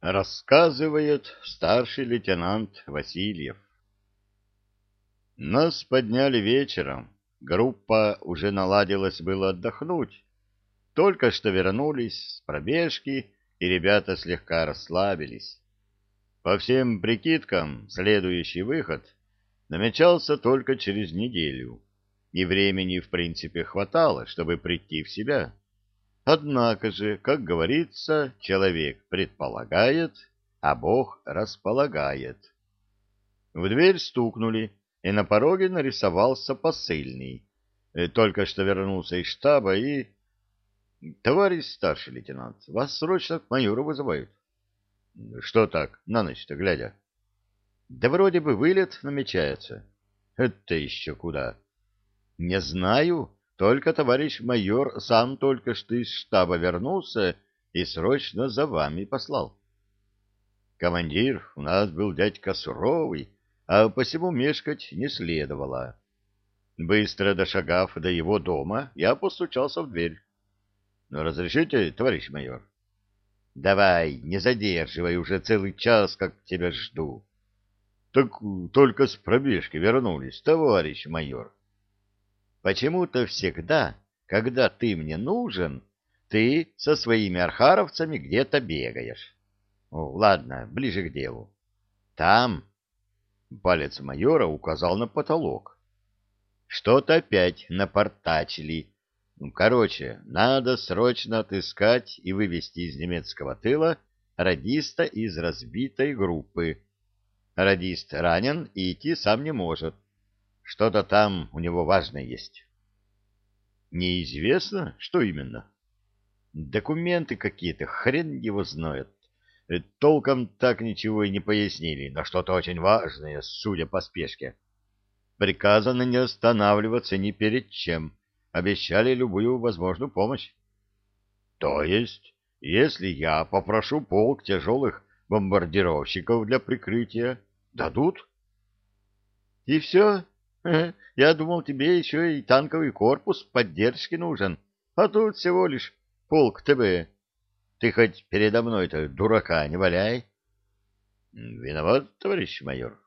Рассказывает старший лейтенант Васильев. Нас подняли вечером. Группа уже наладилась было отдохнуть. Только что вернулись с пробежки, и ребята слегка расслабились. По всем прикидкам, следующий выход намечался только через неделю, и времени, в принципе, хватало, чтобы прийти в себя. Однако же, как говорится, человек предполагает, а Бог располагает. В дверь стукнули, и на пороге нарисовался посыльный. Э, только что вернулся из штаба и... — Товарищ старший лейтенант, вас срочно к майору вызывают. — Что так, на ночь-то глядя? — Да вроде бы вылет намечается. — Это еще куда? — Не знаю. Только товарищ майор сам только что из штаба вернулся и срочно за вами послал. Командир у нас был дядька суровый, а посему мешкать не следовало. Быстро дошагав до его дома, я постучался в дверь. «Ну, — Разрешите, товарищ майор? — Давай, не задерживай, уже целый час, как тебя жду. — Так только с пробежки вернулись, товарищ майор. — Почему-то всегда, когда ты мне нужен, ты со своими архаровцами где-то бегаешь. О, ладно, ближе к делу. Там палец майора указал на потолок. Что-то опять напортачили. Ну, короче, надо срочно отыскать и вывести из немецкого тыла радиста из разбитой группы. Радист ранен и идти сам не может. Что-то там у него важное есть. Неизвестно, что именно. Документы какие-то, хрен его знает. Э, толком так ничего и не пояснили, но что-то очень важное, судя по спешке. Приказано не останавливаться ни перед чем. Обещали любую возможную помощь. То есть, если я попрошу полк тяжелых бомбардировщиков для прикрытия, дадут? И все? Я думал, тебе еще и танковый корпус поддержки нужен, а тут всего лишь полк ТБ. Ты хоть передо мной-то дурака не валяй. Виноват, товарищ майор.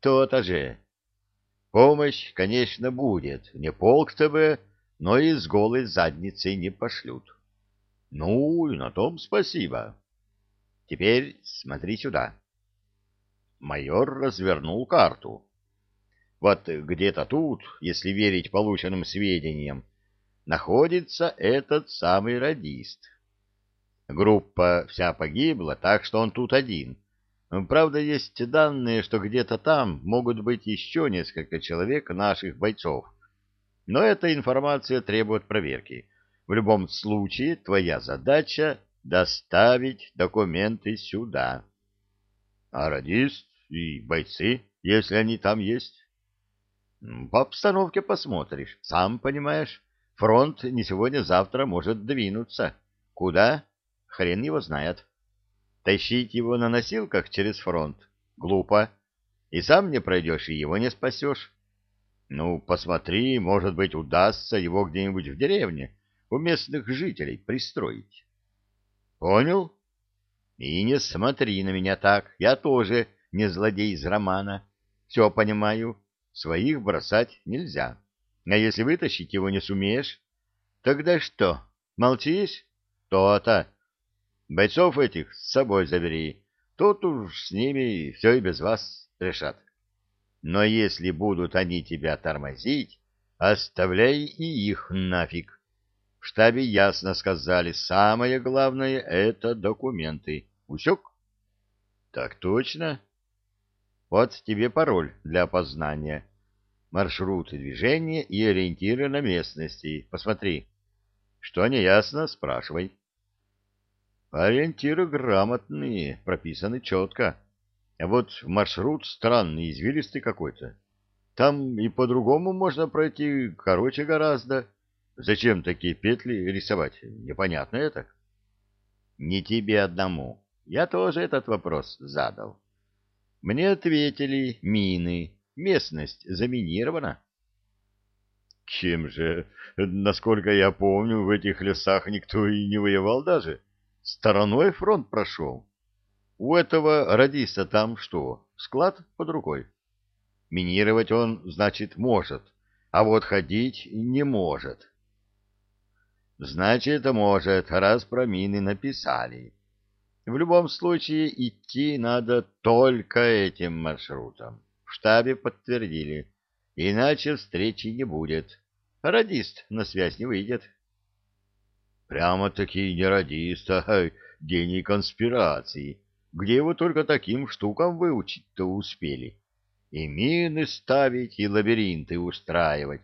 То-то же. Помощь, конечно, будет. Не полк ТБ, но и с голой задницей не пошлют. Ну, и на том спасибо. Теперь смотри сюда. Майор развернул карту. Вот где-то тут, если верить полученным сведениям, находится этот самый радист. Группа вся погибла, так что он тут один. Правда, есть данные, что где-то там могут быть еще несколько человек наших бойцов. Но эта информация требует проверки. В любом случае, твоя задача — доставить документы сюда. А радист и бойцы, если они там есть? По обстановке посмотришь. Сам понимаешь, фронт не сегодня-завтра может двинуться. Куда? Хрен его знает. Тащить его на носилках через фронт? Глупо. И сам не пройдешь, и его не спасешь. Ну, посмотри, может быть, удастся его где-нибудь в деревне у местных жителей пристроить. Понял? И не смотри на меня так. Я тоже не злодей из романа. Все понимаю. Своих бросать нельзя. А если вытащить его не сумеешь, тогда что, молчишь? То-то. Бойцов этих с собой забери. Тут уж с ними все и без вас решат. Но если будут они тебя тормозить, оставляй и их нафиг. В штабе ясно сказали, самое главное — это документы. Усек? Так точно. Вот тебе пароль для опознания. Маршрут движения и ориентиры на местности. Посмотри. Что не ясно, спрашивай. Ориентиры грамотные, прописаны четко. А вот маршрут странный, извилистый какой-то. Там и по-другому можно пройти, короче гораздо. Зачем такие петли рисовать? Непонятно это. Не тебе одному. Я тоже этот вопрос задал. Мне ответили мины. Местность заминирована. Чем же, насколько я помню, в этих лесах никто и не воевал даже. Стороной фронт прошел. у этого радиста там что, склад под рукой? Минировать он, значит, может, а вот ходить не может. Значит, может, раз про мины написали. В любом случае идти надо только этим маршрутом. В штабе подтвердили. Иначе встречи не будет. Радист на связь не выйдет. Прямо-таки не радист, а гений конспирации. Где его только таким штукам выучить-то успели? И мины ставить, и лабиринты устраивать.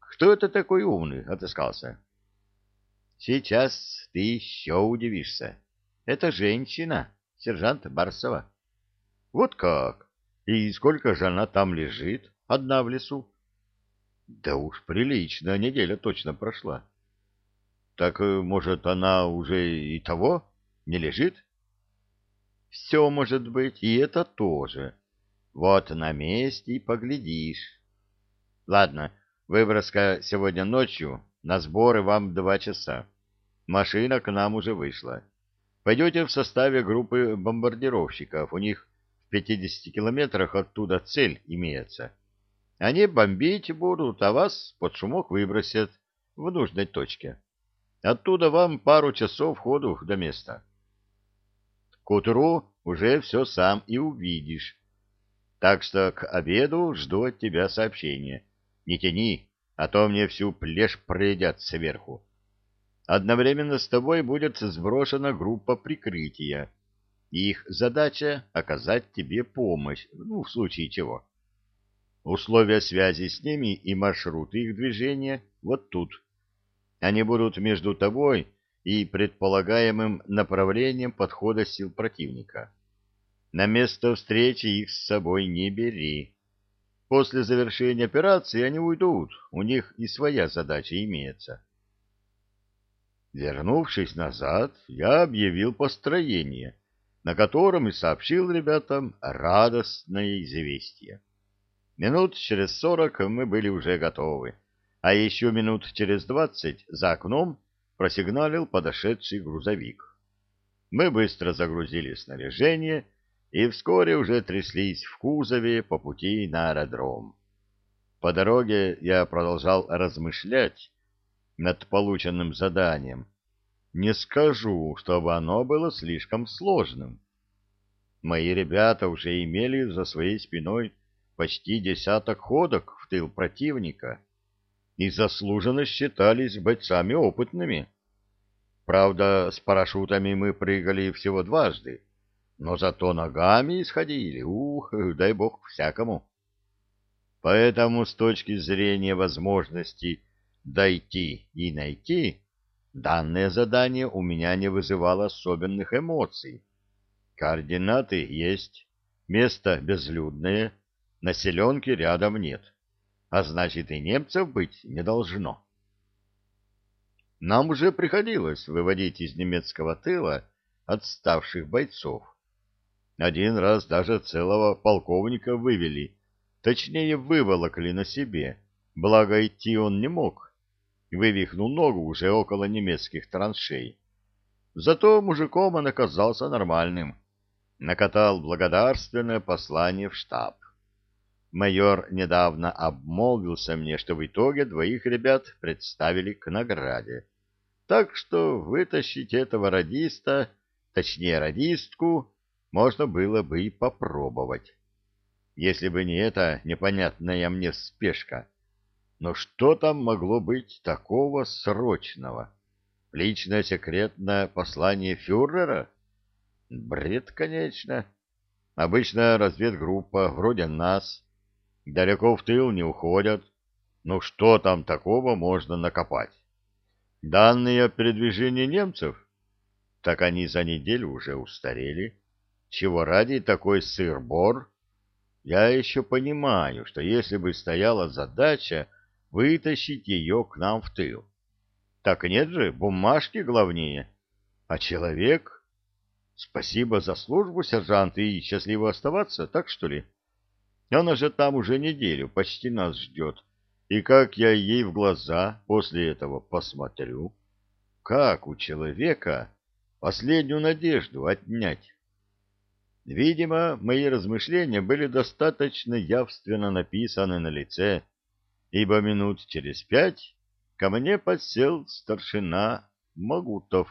Кто это такой умный отыскался? Сейчас ты еще удивишься. Это женщина, сержант Барсова. Вот как? И сколько же она там лежит, одна в лесу? Да уж прилично, неделя точно прошла. Так, э, может, она уже и того не лежит? Все может быть, и это тоже. Вот на месте и поглядишь. Ладно, выброска сегодня ночью, на сборы вам два часа. Машина к нам уже вышла. Пойдете в составе группы бомбардировщиков. У них в 50 километрах оттуда цель имеется. Они бомбить будут, а вас под шумок выбросят в нужной точке. Оттуда вам пару часов ходу до места. К утру уже все сам и увидишь. Так что к обеду жду от тебя сообщения. Не тяни, а то мне всю плешь проедят сверху. Одновременно с тобой будет сброшена группа прикрытия. Их задача — оказать тебе помощь, ну, в случае чего. Условия связи с ними и маршруты их движения вот тут. Они будут между тобой и предполагаемым направлением подхода сил противника. На место встречи их с собой не бери. После завершения операции они уйдут, у них и своя задача имеется. Вернувшись назад, я объявил построение, на котором и сообщил ребятам радостное известие. Минут через сорок мы были уже готовы, а еще минут через двадцать за окном просигналил подошедший грузовик. Мы быстро загрузили снаряжение и вскоре уже тряслись в кузове по пути на аэродром. По дороге я продолжал размышлять, над полученным заданием, не скажу, чтобы оно было слишком сложным. Мои ребята уже имели за своей спиной почти десяток ходок в тыл противника и заслуженно считались бойцами опытными. Правда, с парашютами мы прыгали всего дважды, но зато ногами исходили, ух, дай бог всякому. Поэтому с точки зрения возможности дойти и найти, данное задание у меня не вызывало особенных эмоций. Координаты есть, место безлюдное, населенки рядом нет, а значит и немцев быть не должно. Нам уже приходилось выводить из немецкого тыла отставших бойцов. Один раз даже целого полковника вывели, точнее выволокли на себе, благо идти он не мог, вывихнул ногу уже около немецких траншей. Зато мужиком он оказался нормальным. Накатал благодарственное послание в штаб. Майор недавно обмолвился мне, что в итоге двоих ребят представили к награде. Так что вытащить этого радиста, точнее радистку, можно было бы и попробовать. Если бы не эта непонятная мне спешка. Но что там могло быть такого срочного? Личное секретное послание фюрера? Бред, конечно. Обычная разведгруппа, вроде нас, далеко в тыл не уходят. Ну что там такого можно накопать? Данные о передвижении немцев? Так они за неделю уже устарели. Чего ради такой сыр-бор? Я еще понимаю, что если бы стояла задача вытащить ее к нам в тыл. Так нет же, бумажки главнее. А человек? Спасибо за службу, сержант, и счастливо оставаться, так что ли? Она же там уже неделю, почти нас ждет. И как я ей в глаза после этого посмотрю? Как у человека последнюю надежду отнять? Видимо, мои размышления были достаточно явственно написаны на лице, ибо минут через пять ко мне подсел старшина Магутов.